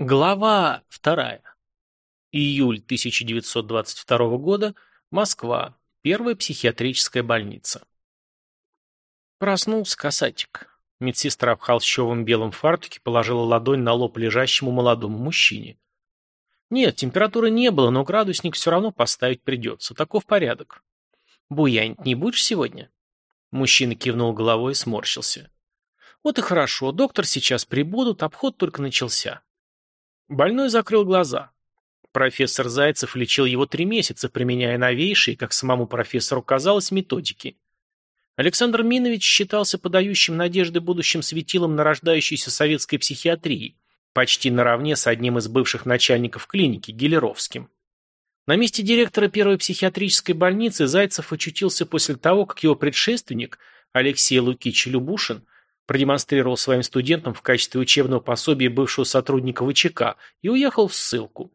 Глава вторая. Июль 1922 года. Москва. Первая психиатрическая больница. Проснулся касатик. Медсестра в холщовом белом фартуке положила ладонь на лоб лежащему молодому мужчине. Нет, температуры не было, но градусник все равно поставить придется. Таков порядок. Буянить не будешь сегодня? Мужчина кивнул головой и сморщился. Вот и хорошо, доктор сейчас прибудут, обход только начался. Больной закрыл глаза. Профессор Зайцев лечил его три месяца, применяя новейшие, как самому профессору казалось, методики. Александр Минович считался подающим надежды будущим светилом нарождающейся советской психиатрии, почти наравне с одним из бывших начальников клиники, Гелеровским. На месте директора первой психиатрической больницы Зайцев очутился после того, как его предшественник, Алексей Лукич Любушин, продемонстрировал своим студентам в качестве учебного пособия бывшего сотрудника ВЧК и уехал в ссылку.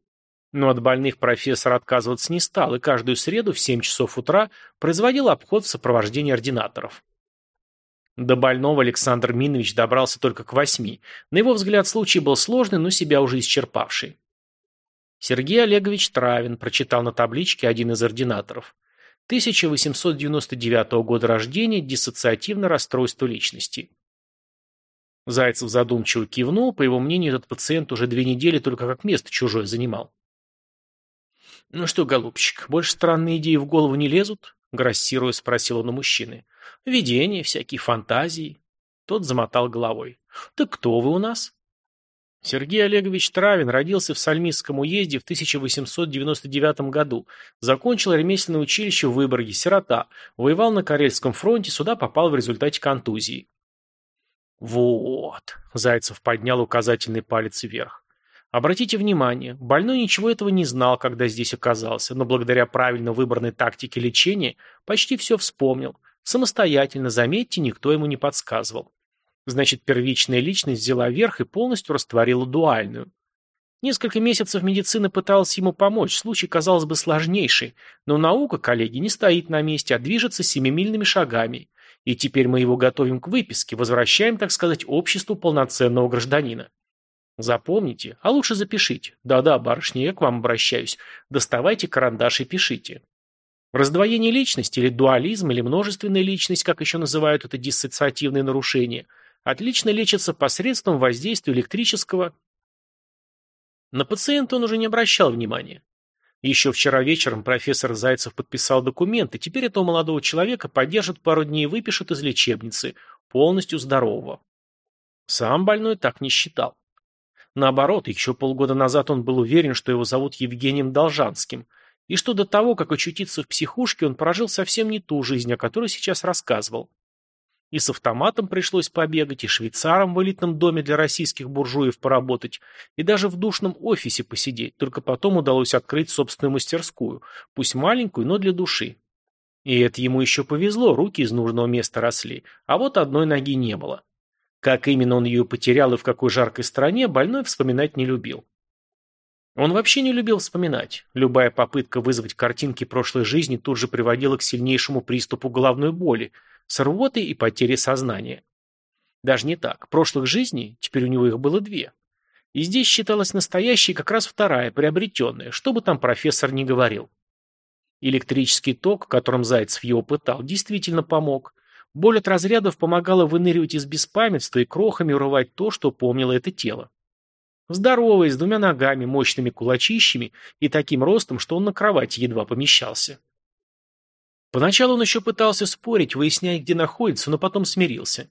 Но от больных профессор отказываться не стал и каждую среду в 7 часов утра производил обход в сопровождении ординаторов. До больного Александр Минович добрался только к восьми. На его взгляд, случай был сложный, но себя уже исчерпавший. Сергей Олегович Травин прочитал на табличке один из ординаторов. 1899 года рождения, диссоциативное расстройство личности. Зайцев задумчиво кивнул, по его мнению, этот пациент уже две недели только как место чужое занимал. «Ну что, голубчик, больше странные идеи в голову не лезут?» Грассируя, спросил он у мужчины. «Видения, всякие фантазии». Тот замотал головой. «Так кто вы у нас?» Сергей Олегович Травин родился в Сальмисском уезде в 1899 году, закончил ремесленное училище в Выборге, сирота, воевал на Карельском фронте, сюда попал в результате контузии. «Вот», — Зайцев поднял указательный палец вверх. Обратите внимание, больной ничего этого не знал, когда здесь оказался, но благодаря правильно выбранной тактике лечения почти все вспомнил. Самостоятельно, заметьте, никто ему не подсказывал. Значит, первичная личность взяла верх и полностью растворила дуальную. Несколько месяцев медицина пыталась ему помочь, случай, казалось бы, сложнейший, но наука, коллеги, не стоит на месте, а движется семимильными шагами. И теперь мы его готовим к выписке, возвращаем, так сказать, обществу полноценного гражданина. Запомните, а лучше запишите. Да-да, барышня, я к вам обращаюсь. Доставайте карандаш и пишите. Раздвоение личности или дуализм, или множественная личность, как еще называют это диссоциативные нарушения, отлично лечится посредством воздействия электрического. На пациента он уже не обращал внимания. Еще вчера вечером профессор Зайцев подписал документы, теперь этого молодого человека поддержат пару дней и выпишут из лечебницы, полностью здорового. Сам больной так не считал. Наоборот, еще полгода назад он был уверен, что его зовут Евгением Должанским, и что до того, как очутиться в психушке, он прожил совсем не ту жизнь, о которой сейчас рассказывал. И с автоматом пришлось побегать, и швейцаром в элитном доме для российских буржуев поработать, и даже в душном офисе посидеть, только потом удалось открыть собственную мастерскую, пусть маленькую, но для души. И это ему еще повезло, руки из нужного места росли, а вот одной ноги не было. Как именно он ее потерял и в какой жаркой стране, больной вспоминать не любил. Он вообще не любил вспоминать. Любая попытка вызвать картинки прошлой жизни тут же приводила к сильнейшему приступу головной боли – с рвотой и потерей сознания. Даже не так. Прошлых жизней, теперь у него их было две. И здесь считалась настоящей как раз вторая, приобретенная, что бы там профессор ни говорил. Электрический ток, которым Зайцев его пытал, действительно помог. Боль от разрядов помогала выныривать из беспамятства и крохами урывать то, что помнило это тело. Здоровый, с двумя ногами, мощными кулачищами и таким ростом, что он на кровати едва помещался. Поначалу он еще пытался спорить, выясняя, где находится, но потом смирился.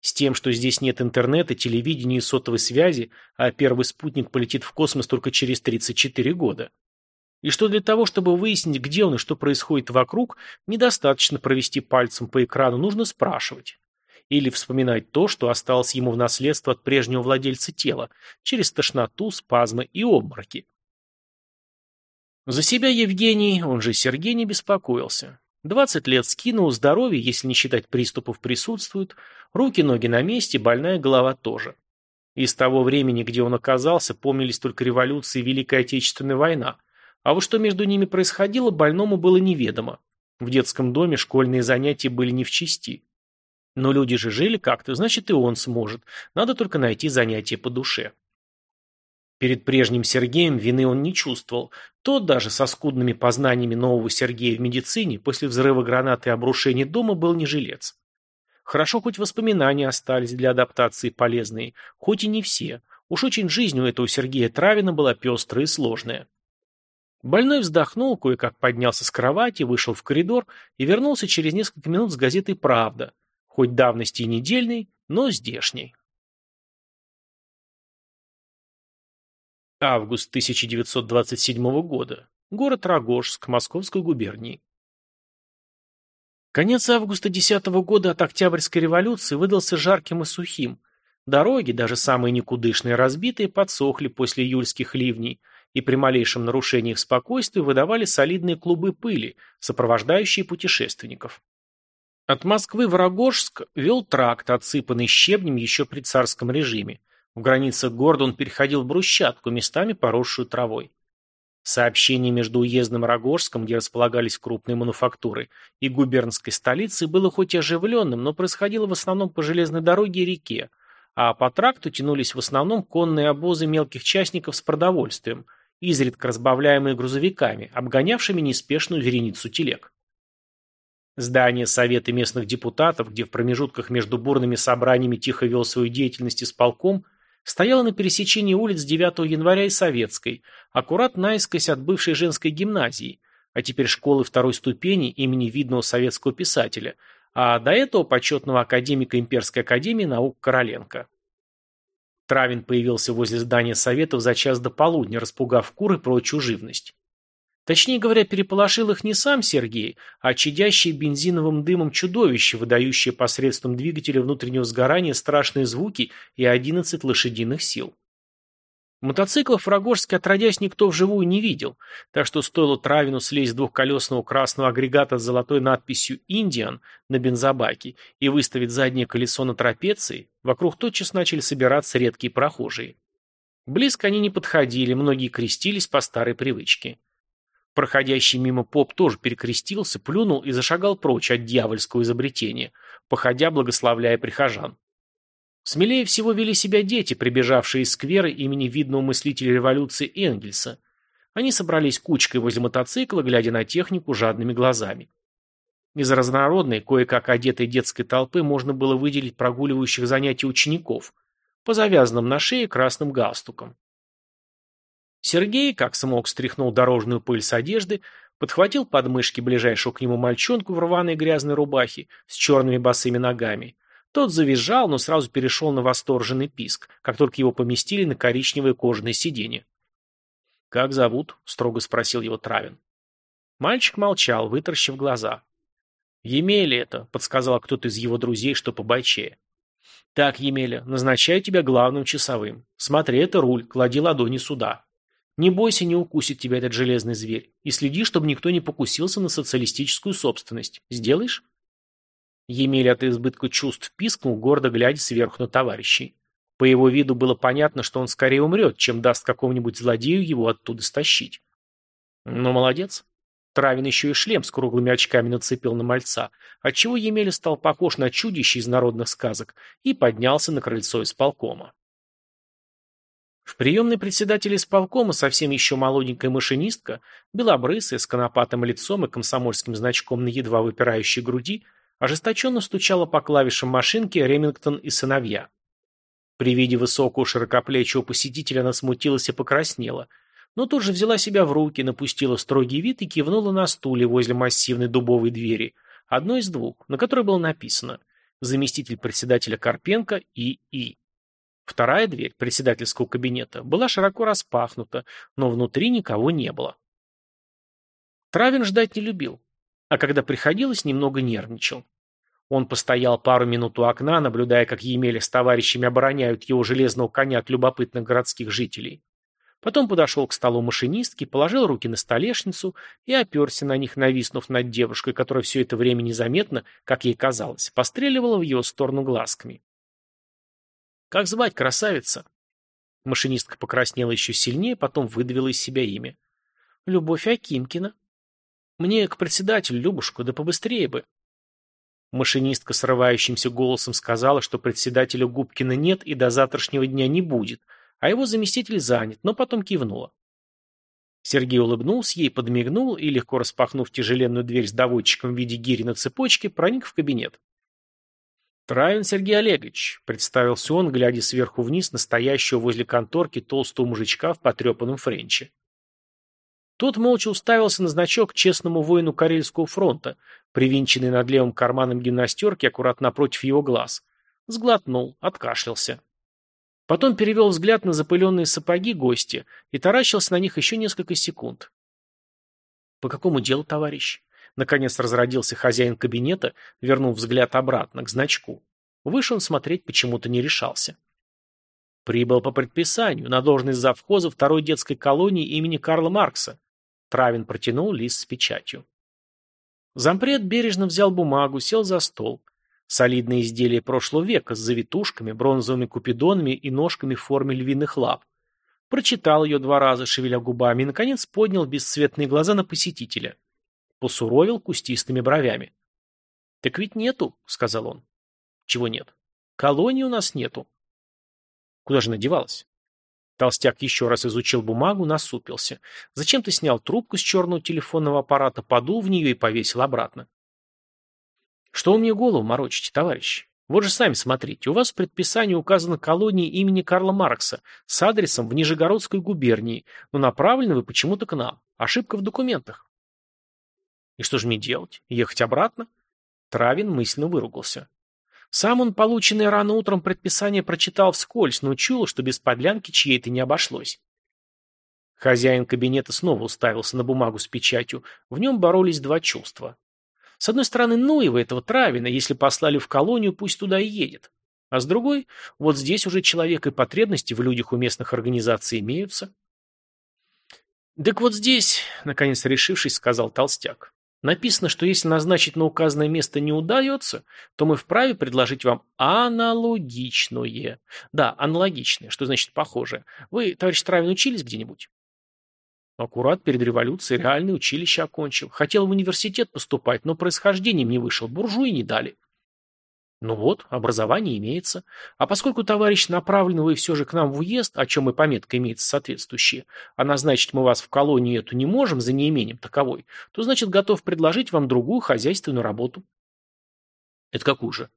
С тем, что здесь нет интернета, телевидения и сотовой связи, а первый спутник полетит в космос только через 34 года. И что для того, чтобы выяснить, где он и что происходит вокруг, недостаточно провести пальцем по экрану, нужно спрашивать. Или вспоминать то, что осталось ему в наследство от прежнего владельца тела, через тошноту, спазмы и обмороки. За себя Евгений, он же Сергей, не беспокоился. Двадцать лет скинул, здоровье, если не считать приступов, присутствует, руки-ноги на месте, больная голова тоже. Из того времени, где он оказался, помнились только революции и Великая Отечественная война, а вот что между ними происходило, больному было неведомо. В детском доме школьные занятия были не в чести. Но люди же жили как-то, значит и он сможет. Надо только найти занятие по душе. Перед прежним Сергеем вины он не чувствовал. Тот даже со скудными познаниями нового Сергея в медицине после взрыва гранаты и обрушения дома был не жилец. Хорошо, хоть воспоминания остались для адаптации полезные, хоть и не все. Уж очень жизнь у этого Сергея Травина была пестрая и сложная. Больной вздохнул, кое-как поднялся с кровати, вышел в коридор и вернулся через несколько минут с газетой «Правда», хоть давности и недельной, но здешней. Август 1927 года. Город Рогожск, Московской губернии. Конец августа 10 года от Октябрьской революции выдался жарким и сухим. Дороги, даже самые никудышные разбитые, подсохли после июльских ливней, и при малейшем нарушении их спокойствия выдавали солидные клубы пыли, сопровождающие путешественников. От Москвы в Рогожск вел тракт, отсыпанный щебнем еще при царском режиме. В границах города он переходил в брусчатку, местами поросшую травой. Сообщение между уездным Рогожском, где располагались крупные мануфактуры, и губернской столицей было хоть и оживленным, но происходило в основном по железной дороге и реке, а по тракту тянулись в основном конные обозы мелких частников с продовольствием, изредка разбавляемые грузовиками, обгонявшими неспешную вереницу телег. Здание Совета местных депутатов, где в промежутках между бурными собраниями тихо вел свою деятельность исполком, стояла на пересечении улиц 9 января и Советской, аккурат наискось от бывшей женской гимназии, а теперь школы второй ступени имени видного советского писателя, а до этого почетного академика Имперской академии наук Короленко. Травин появился возле здания Советов за час до полудня, распугав кур и прочую живность. Точнее говоря, переполошил их не сам Сергей, а чадящее бензиновым дымом чудовище, выдающее посредством двигателя внутреннего сгорания страшные звуки и 11 лошадиных сил. Мотоциклов в Рогожске отродясь никто вживую не видел, так что стоило Травину слезть с двухколесного красного агрегата с золотой надписью «Индиан» на бензобаке и выставить заднее колесо на трапеции, вокруг тотчас начали собираться редкие прохожие. Близко они не подходили, многие крестились по старой привычке. Проходящий мимо поп тоже перекрестился, плюнул и зашагал прочь от дьявольского изобретения, походя благословляя прихожан. Смелее всего вели себя дети, прибежавшие из сквера имени видного мыслителя революции Энгельса. Они собрались кучкой возле мотоцикла, глядя на технику жадными глазами. Из разнородной, кое-как одетой детской толпы можно было выделить прогуливающих занятий учеников, по завязанным на шее красным галстукам. Сергей, как смог, стряхнул дорожную пыль с одежды, подхватил подмышки ближайшего к нему мальчонку в рваной грязной рубахе с черными босыми ногами. Тот завизжал, но сразу перешел на восторженный писк, как только его поместили на коричневое кожаное сиденье. «Как зовут?» — строго спросил его Травин. Мальчик молчал, вытаращив глаза. «Емеля это», — подсказал кто-то из его друзей, что побойчее. «Так, Емеля, назначаю тебя главным часовым. Смотри, это руль, клади ладони сюда. Не бойся, не укусит тебя этот железный зверь. И следи, чтобы никто не покусился на социалистическую собственность. Сделаешь?» Емель от избытка чувств пискнул, гордо глядя сверху на товарищей. По его виду было понятно, что он скорее умрет, чем даст какому-нибудь злодею его оттуда стащить. «Ну, молодец». Травин еще и шлем с круглыми очками нацепил на мальца, отчего Емеля стал похож на чудище из народных сказок и поднялся на крыльцо исполкома. В приемной председателя исполкома совсем еще молоденькая машинистка, белобрысая, с конопатым лицом и комсомольским значком на едва выпирающей груди, ожесточенно стучала по клавишам машинки Ремингтон и сыновья. При виде высокого широкоплечего посетителя она смутилась и покраснела, но тут же взяла себя в руки, напустила строгий вид и кивнула на стуле возле массивной дубовой двери, одной из двух, на которой было написано «Заместитель председателя Карпенко И.И». Вторая дверь председательского кабинета была широко распахнута, но внутри никого не было. Травин ждать не любил, а когда приходилось, немного нервничал. Он постоял пару минут у окна, наблюдая, как Емеля с товарищами обороняют его железного коня от любопытных городских жителей. Потом подошел к столу машинистки, положил руки на столешницу и оперся на них, нависнув над девушкой, которая все это время незаметно, как ей казалось, постреливала в его сторону глазками. «Как звать, красавица?» Машинистка покраснела еще сильнее, потом выдавила из себя имя. «Любовь Акимкина». «Мне к председателю, Любушку, да побыстрее бы». Машинистка срывающимся голосом сказала, что председателя Губкина нет и до завтрашнего дня не будет, а его заместитель занят, но потом кивнула. Сергей улыбнулся ей, подмигнул и, легко распахнув тяжеленную дверь с доводчиком в виде гири на цепочке, проник в кабинет. «Травин Сергей Олегович», — представился он, глядя сверху вниз на стоящего возле конторки толстого мужичка в потрепанном френче. Тот молча уставился на значок честному воину Карельского фронта, привинченный над левым карманом гимнастерки аккуратно напротив его глаз. Сглотнул, откашлялся. Потом перевел взгляд на запыленные сапоги гостя и таращился на них еще несколько секунд. «По какому делу, товарищ?» Наконец разродился хозяин кабинета, вернув взгляд обратно, к значку. Выше он смотреть почему-то не решался. Прибыл по предписанию на должность завхоза второй детской колонии имени Карла Маркса. Травин протянул лист с печатью. Зампред бережно взял бумагу, сел за стол. Солидное изделие прошлого века с завитушками, бронзовыми купидонами и ножками в форме львиных лап. Прочитал ее два раза, шевеля губами, и, наконец, поднял бесцветные глаза на посетителя. Посуровил кустистыми бровями. «Так ведь нету», — сказал он. «Чего нет?» «Колонии у нас нету». «Куда же надевалась?» Толстяк еще раз изучил бумагу, насупился. Зачем ты снял трубку с черного телефонного аппарата, подул в нее и повесил обратно? Что вы мне голову морочите, товарищ? Вот же сами смотрите, у вас в предписании указана колония имени Карла Маркса с адресом в Нижегородской губернии, но направлены вы почему-то к нам. Ошибка в документах. И что же мне делать? Ехать обратно? Травин мысленно выругался. Сам он полученное рано утром предписание прочитал вскользь, но чул, что без подлянки чьей-то не обошлось. Хозяин кабинета снова уставился на бумагу с печатью. В нем боролись два чувства. С одной стороны, ну его, этого Травина, если послали в колонию, пусть туда и едет. А с другой, вот здесь уже человек и потребности в людях у местных организаций имеются. «Так вот здесь», — наконец решившись, сказал Толстяк, написано, что если назначить на указанное место не удается, то мы вправе предложить вам аналогичное. Да, аналогичное, что значит похожее. Вы, товарищ Травин, учились где-нибудь? Аккурат перед революцией реальное училище окончил. Хотел в университет поступать, но происхождением не вышел, буржуи не дали. Ну вот, образование имеется. А поскольку, товарищ, направлены вы все же к нам в уезд, о чем и пометка имеется соответствующая, а назначить мы вас в колонию эту не можем за неимением таковой, то, значит, готов предложить вам другую хозяйственную работу. Это какую же?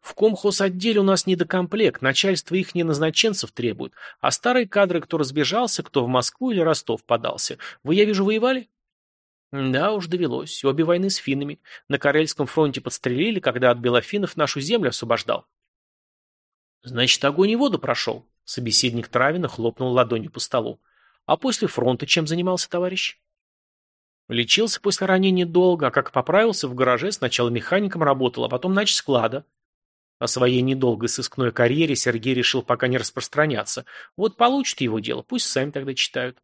В комхоз-отделе у нас недокомплект, начальство их не назначенцев требует, а старые кадры, кто разбежался, кто в Москву или Ростов подался. Вы, я вижу, воевали? Да уж, довелось. Обе войны с финнами. На Карельском фронте подстрелили, когда от белофинов нашу землю освобождал. Значит, огонь и воду прошел. Собеседник Травина хлопнул ладонью по столу. А после фронта чем занимался товарищ? Лечился после ранения долго, а как поправился, в гараже сначала механиком работал, а потом нач склада. О своей недолгой сыскной карьере Сергей решил пока не распространяться. Вот получит его дело, пусть сами тогда читают.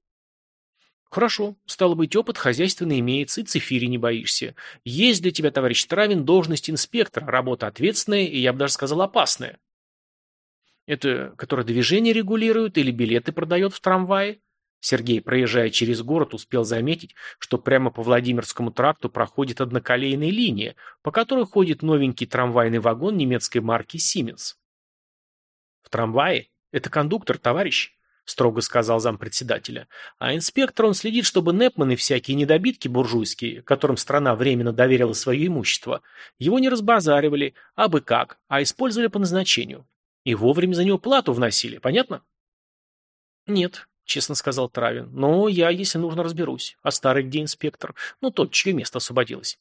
Хорошо, стало быть, опыт хозяйственный имеется, и цифири не боишься. Есть для тебя, товарищ Травин, должность инспектора, работа ответственная и, я бы даже сказал, опасная. Это, которое движение регулирует или билеты продает в трамвае? Сергей, проезжая через город, успел заметить, что прямо по Владимирскому тракту проходит одноколейная линия, по которой ходит новенький трамвайный вагон немецкой марки «Сименс». «В трамвае? Это кондуктор, товарищ», — строго сказал зампредседателя. «А инспектор он следит, чтобы Непманы всякие недобитки буржуйские, которым страна временно доверила свое имущество, его не разбазаривали, а бы как, а использовали по назначению. И вовремя за него плату вносили, понятно?» «Нет, — честно сказал Травин. «Но я, если нужно, разберусь. А старый где инспектор? Ну, тот, чье место освободилось».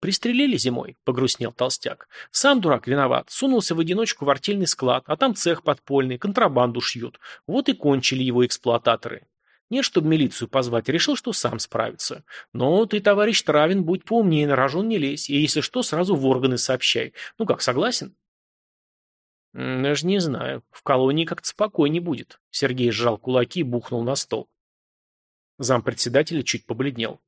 «Пристрелили зимой», — погрустнел толстяк. «Сам дурак виноват. Сунулся в одиночку в артельный склад, а там цех подпольный, контрабанду шьют. Вот и кончили его эксплуататоры. Нет, чтобы милицию позвать, решил, что сам справится. Но ты, товарищ Травин, будь поумнее, на рожон не лезь, и если что, сразу в органы сообщай. Ну как, согласен?» «Даже не знаю. В колонии как-то спокойнее будет». Сергей сжал кулаки и бухнул на стол. Зампредседателя чуть побледнел.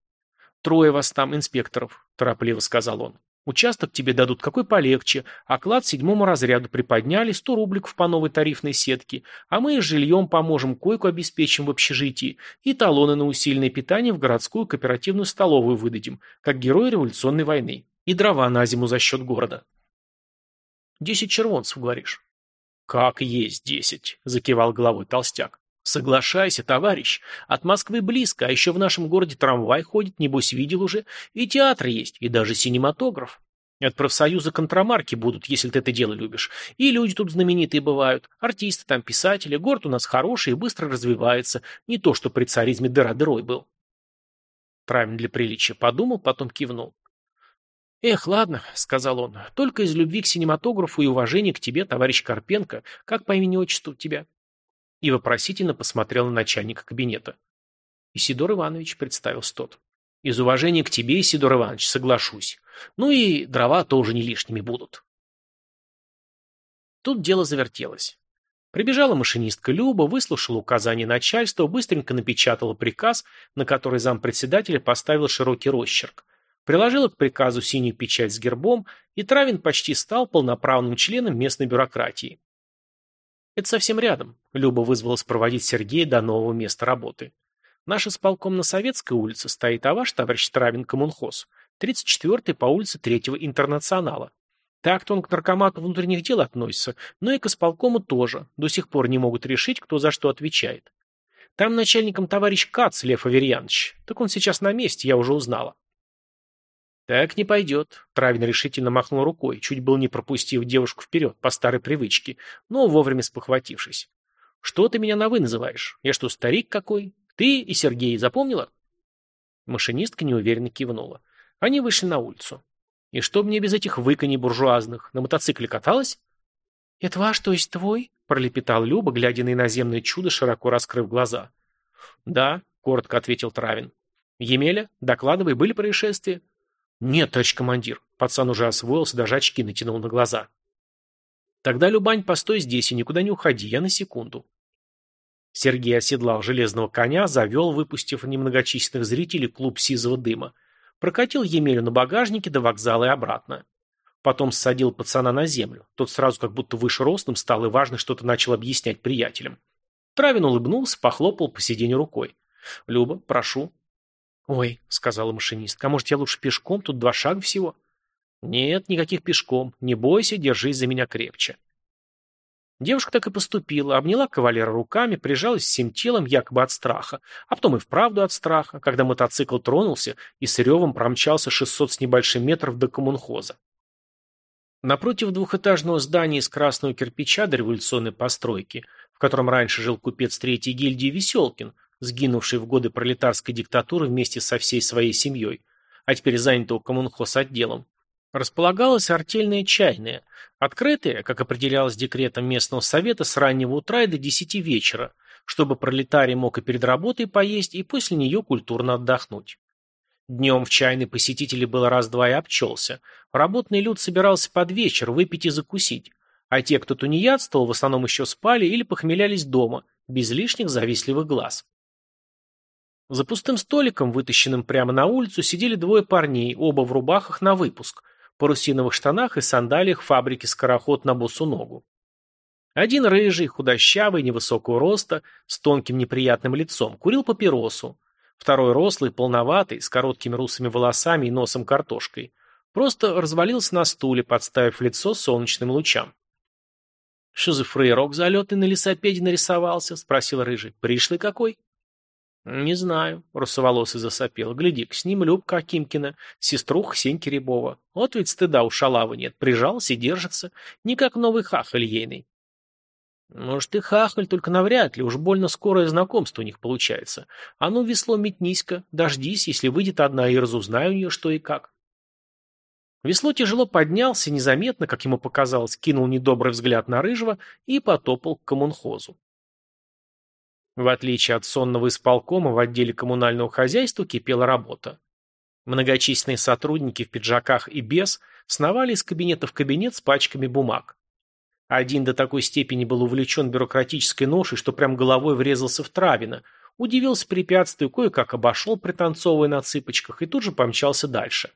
«Трое вас там, инспекторов», – торопливо сказал он. «Участок тебе дадут какой полегче, оклад седьмому разряду приподняли, сто рубликов по новой тарифной сетке, а мы жильем поможем, койку обеспечим в общежитии и талоны на усиленное питание в городскую кооперативную столовую выдадим, как герои революционной войны, и дрова на зиму за счет города». Десять червонцев, говоришь. «Как есть десять», — закивал головой толстяк. «Соглашайся, товарищ. От Москвы близко, а еще в нашем городе трамвай ходит, небось видел уже. И театр есть, и даже синематограф. От профсоюза контрамарки будут, если ты это дело любишь. И люди тут знаменитые бывают. Артисты там, писатели. Город у нас хороший и быстро развивается. Не то, что при царизме дыра дырой был. Травин для приличия подумал, потом кивнул. «Эх, ладно», — сказал он, — «только из любви к синематографу и уважения к тебе, товарищ Карпенко, как по имени-отчеству тебя?» И вопросительно посмотрел на начальника кабинета. Исидор Иванович представил тот. «Из уважения к тебе, Исидор Иванович, соглашусь. Ну и дрова тоже не лишними будут». Тут дело завертелось. Прибежала машинистка Люба, выслушала указания начальства, быстренько напечатала приказ, на который зампредседателя поставил широкий росчерк. Приложила к приказу синюю печать с гербом, и Травин почти стал полноправным членом местной бюрократии. Это совсем рядом. Люба вызвалась проводить Сергея до нового места работы. Наш исполком на Советской улице стоит, а ваш товарищ Травин коммунхоз. 34-й по улице Третьего Интернационала. Так-то он к наркомату внутренних дел относится, но и к исполкому тоже. До сих пор не могут решить, кто за что отвечает. Там начальником товарищ Кац Лев Аверьянович. Так он сейчас на месте, я уже узнала. Так не пойдет. Травин решительно махнул рукой, чуть был не пропустив девушку вперед, по старой привычке, но вовремя спохватившись. Что ты меня на «вы» называешь? Я что, старик какой? Ты и Сергей запомнила? Машинистка неуверенно кивнула. Они вышли на улицу. И что мне без этих выконий буржуазных? На мотоцикле каталась? Это ваш, то есть твой? Пролепетал Люба, глядя на иноземное чудо, широко раскрыв глаза. Да, коротко ответил Травин. Емеля, докладывай, были происшествия? Нет, товарищ командир. Пацан уже освоился, даже очки натянул на глаза. Тогда, Любань, постой здесь и никуда не уходи, я на секунду. Сергей оседлал железного коня, завел, выпустив немногочисленных зрителей, клуб сизого дыма. Прокатил Емелю на багажнике до вокзала и обратно. Потом ссадил пацана на землю. Тот сразу как будто выше ростом стал и важно что-то начал объяснять приятелям. Травин улыбнулся, похлопал по сиденью рукой. «Люба, прошу». «Ой», — сказала машинистка, — «а может, я лучше пешком? Тут два шага всего». «Нет, никаких пешком. Не бойся, держись за меня крепче». Девушка так и поступила, обняла кавалера руками, прижалась всем телом, якобы от страха, а потом и вправду от страха, когда мотоцикл тронулся и с ревом промчался 600 с небольшим метров до коммунхоза. Напротив двухэтажного здания из красного кирпича до революционной постройки, в котором раньше жил купец третьей гильдии Веселкин, сгинувший в годы пролетарской диктатуры вместе со всей своей семьей, а теперь занятого коммунхоз отделом, располагалась артельная чайная, открытая, как определялось декретом местного совета, с раннего утра и до десяти вечера, чтобы пролетарий мог и перед работой поесть, и после нее культурно отдохнуть. Днем в чайной посетителей было раз-два и обчелся. Работный люд собирался под вечер выпить и закусить, а те, кто тунеядствовал, в основном еще спали или похмелялись дома, без лишних завистливых глаз. За пустым столиком, вытащенным прямо на улицу, сидели двое парней, оба в рубахах на выпуск, парусиновых штанах и сандалиях фабрики «Скороход» на босу ногу. Один рыжий, худощавый, невысокого роста, с тонким неприятным лицом, курил папиросу. Второй рослый, полноватый, с короткими русыми волосами и носом картошкой. Просто развалился на стуле, подставив лицо солнечным лучам. «Что за фрейрок залетный на лесопеде нарисовался?» — спросил рыжий. «Пришлый какой?» «Не знаю», — русоволосый засопел. «Гляди-ка, с ним Любка Акимкина, сеструха Сеньки Рябова. Вот ведь стыда у шалавы нет, прижался и держится. Не как новый хахаль ейный». «Может, и хахаль, только навряд ли, уж больно скорое знакомство у них получается. А ну, весло метнись-ка, дождись, если выйдет одна, и разузнаю у нее что и как». Весло тяжело поднялся, незаметно, как ему показалось, кинул недобрый взгляд на Рыжего и потопал к коммунхозу. В отличие от сонного исполкома, в отделе коммунального хозяйства кипела работа. Многочисленные сотрудники в пиджаках и без сновали из кабинета в кабинет с пачками бумаг. Один до такой степени был увлечен бюрократической ношей, что прям головой врезался в Травина, удивился препятствию, кое-как обошел, пританцовывая на цыпочках, и тут же помчался дальше.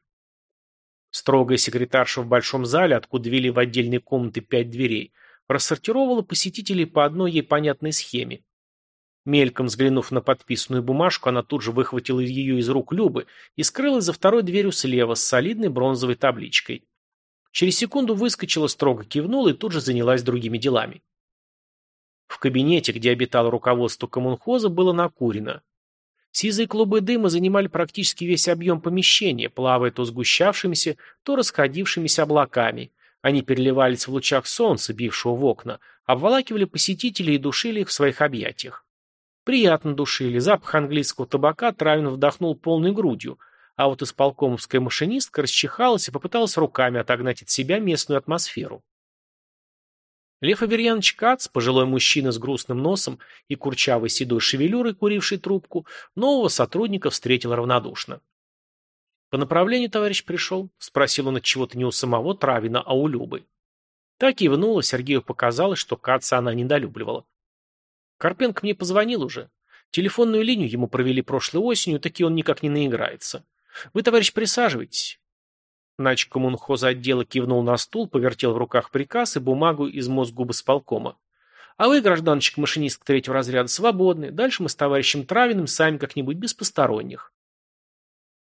Строгая секретарша в большом зале, откуда вели в отдельные комнаты пять дверей, рассортировала посетителей по одной ей понятной схеме. Мельком взглянув на подписанную бумажку, она тут же выхватила ее из рук Любы и скрылась за второй дверью слева с солидной бронзовой табличкой. Через секунду выскочила, строго кивнула и тут же занялась другими делами. В кабинете, где обитало руководство коммунхоза, было накурено. Сизые клубы дыма занимали практически весь объем помещения, плавая то сгущавшимися, то расходившимися облаками. Они переливались в лучах солнца, бившего в окна, обволакивали посетителей и душили их в своих объятиях. Приятно душили, запах английского табака Травин вдохнул полной грудью, а вот исполкомовская машинистка расчихалась и попыталась руками отогнать от себя местную атмосферу. Лев Аверьянович Кац, пожилой мужчина с грустным носом и курчавой седой шевелюрой, куривший трубку, нового сотрудника встретил равнодушно. «По направлению товарищ пришел?» – спросил он от чего-то не у самого Травина, а у Любы. Так и внула, Сергею показалось, что Каца она недолюбливала. Карпенко мне позвонил уже. Телефонную линию ему провели прошлой осенью, таки он никак не наиграется. Вы, товарищ, присаживайтесь. Нач коммунхоза отдела кивнул на стул, повертел в руках приказ и бумагу из Мосгуба сполкома. А вы, гражданочек-машинистка третьего разряда, свободны. Дальше мы с товарищем Травиным сами как-нибудь без посторонних.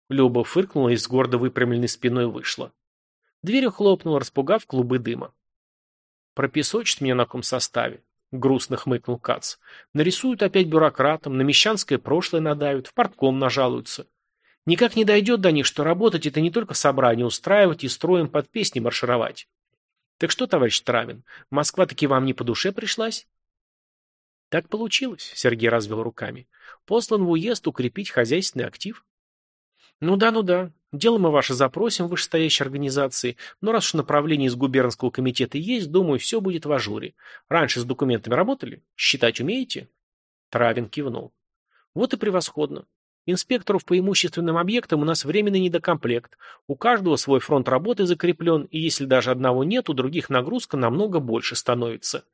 Люба фыркнула и с гордо выпрямленной спиной вышла. Дверь хлопнула, распугав клубы дыма. «Пропесочат меня на ком составе», — грустно хмыкнул Кац. «Нарисуют опять бюрократам, на мещанское прошлое надавят, в портком нажалуются. Никак не дойдет до них, что работать это не только собрание устраивать и строем под песни маршировать. Так что, товарищ Травин, Москва таки вам не по душе пришлась? Так получилось, Сергей развел руками. Послан в уезд укрепить хозяйственный актив. Ну да, ну да. Дело мы ваше запросим в вышестоящей организации, но раз уж направление из губернского комитета есть, думаю, все будет в ажуре. Раньше с документами работали? Считать умеете? Травин кивнул. Вот и превосходно. Инспекторов по имущественным объектам у нас временный недокомплект. У каждого свой фронт работы закреплен, и если даже одного нет, у других нагрузка намного больше становится.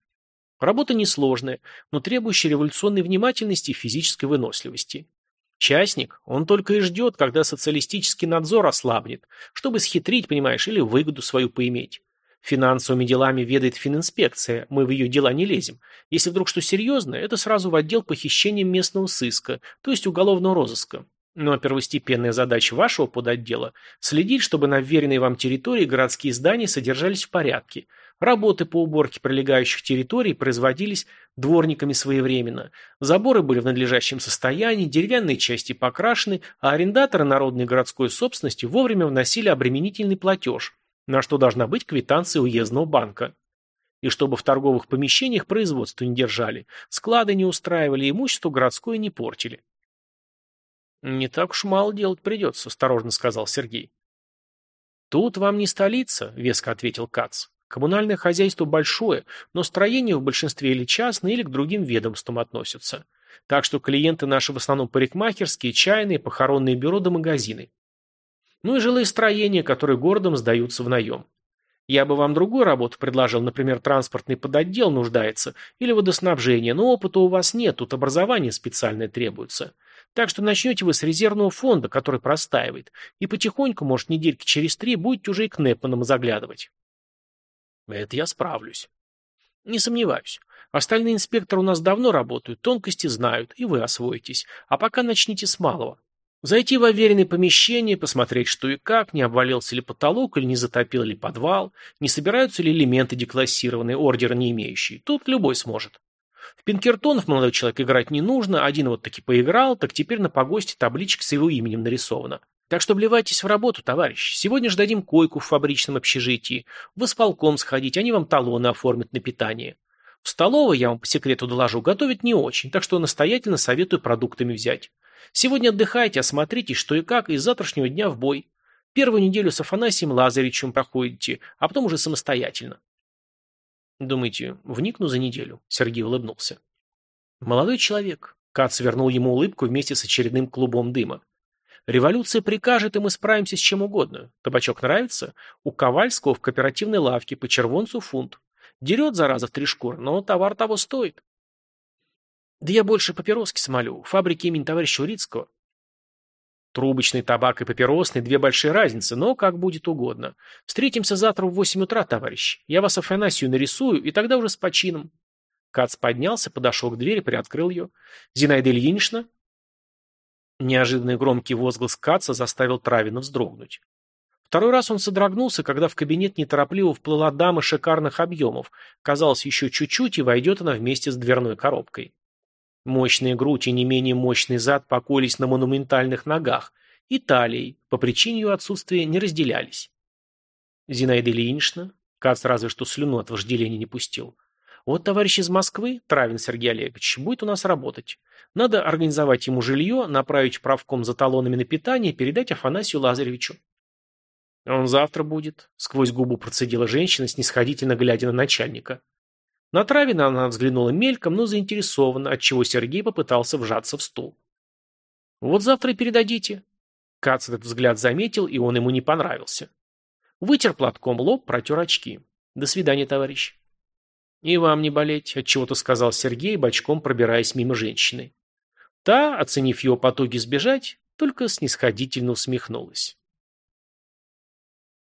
Работа несложная, но требующая революционной внимательности и физической выносливости. Частник, он только и ждет, когда социалистический надзор ослабнет, чтобы схитрить, понимаешь, или выгоду свою поиметь. Финансовыми делами ведает фининспекция, мы в ее дела не лезем. Если вдруг что серьезное, это сразу в отдел похищения местного сыска, то есть уголовного розыска. А первостепенная задача вашего подотдела – следить, чтобы на вверенной вам территории городские здания содержались в порядке. Работы по уборке прилегающих территорий производились дворниками своевременно. Заборы были в надлежащем состоянии, деревянные части покрашены, а арендаторы народной городской собственности вовремя вносили обременительный платеж – на что должна быть квитанция уездного банка. И чтобы в торговых помещениях производство не держали, склады не устраивали, имущество городское не портили. «Не так уж мало делать придется», – осторожно сказал Сергей. «Тут вам не столица», – веско ответил Кац. «Коммунальное хозяйство большое, но строения в большинстве или частные, или к другим ведомствам относятся. Так что клиенты наши в основном парикмахерские, чайные, похоронные бюро да магазины. Ну и жилые строения, которые городом сдаются в наем. Я бы вам другую работу предложил, например, транспортный подотдел нуждается, или водоснабжение, но опыта у вас нет, тут образование специальное требуется. Так что начнете вы с резервного фонда, который простаивает, и потихоньку, может, недельки через три, будете уже и к Непманам заглядывать. Это я справлюсь. Не сомневаюсь. Остальные инспекторы у нас давно работают, тонкости знают, и вы освоитесь. А пока начните с малого. Зайти в уверенное помещение, посмотреть что и как, не обвалился ли потолок или не затопил ли подвал, не собираются ли элементы деклассированные, ордера не имеющие. Тут любой сможет. В Пинкертонов молодой человек играть не нужно, один вот таки поиграл, так теперь на погосте табличка с его именем нарисована. Так что вливайтесь в работу, товарищ. Сегодня же дадим койку в фабричном общежитии. В исполком сходить, они вам талоны оформят на питание. В столовой, я вам по секрету доложу, готовить не очень, так что настоятельно советую продуктами взять. Сегодня отдыхайте, осмотритесь, что и как, и с завтрашнего дня в бой. Первую неделю с Афанасием Лазаревичем проходите, а потом уже самостоятельно. Думаете, вникну за неделю? Сергей улыбнулся. Молодой человек. Кат свернул ему улыбку вместе с очередным клубом дыма. Революция прикажет, и мы справимся с чем угодно. Табачок нравится? У Ковальского в кооперативной лавке по червонцу фунт. Дерет, зараза, в три шкуры, но товар того стоит. Да я больше папироски смолю. Фабрики имени товарища Урицкого. Трубочный табак и папиросный – две большие разницы, но как будет угодно. Встретимся завтра в восемь утра, товарищ. Я вас Афанасию нарисую, и тогда уже с почином. Кац поднялся, подошел к двери, приоткрыл ее. Зинаида Ильинична? Неожиданный громкий возглас Каца заставил Травина вздрогнуть. Второй раз он содрогнулся, когда в кабинет неторопливо вплыла дама шикарных объемов. Казалось, еще чуть-чуть, и войдет она вместе с дверной коробкой. Мощная грудь и не менее мощный зад покоились на монументальных ногах, и талией, по причине ее отсутствия, не разделялись. Зинаида Ильинична, Кац разве что слюну от вожделения не пустил. Вот товарищ из Москвы, Травин Сергей Олегович, будет у нас работать. Надо организовать ему жилье, направить правком за талонами на питание и передать Афанасию Лазаревичу. Он завтра будет, сквозь губу процедила женщина, снисходительно глядя на начальника. На Травина она взглянула мельком, но заинтересованно, отчего Сергей попытался вжаться в стул. «Вот завтра и передадите». Кац этот взгляд заметил, и он ему не понравился. Вытер платком лоб, протер очки. «До свидания, товарищ». «И вам не болеть», — отчего-то сказал Сергей, бочком пробираясь мимо женщины. Та, оценив его потуги сбежать, только снисходительно усмехнулась.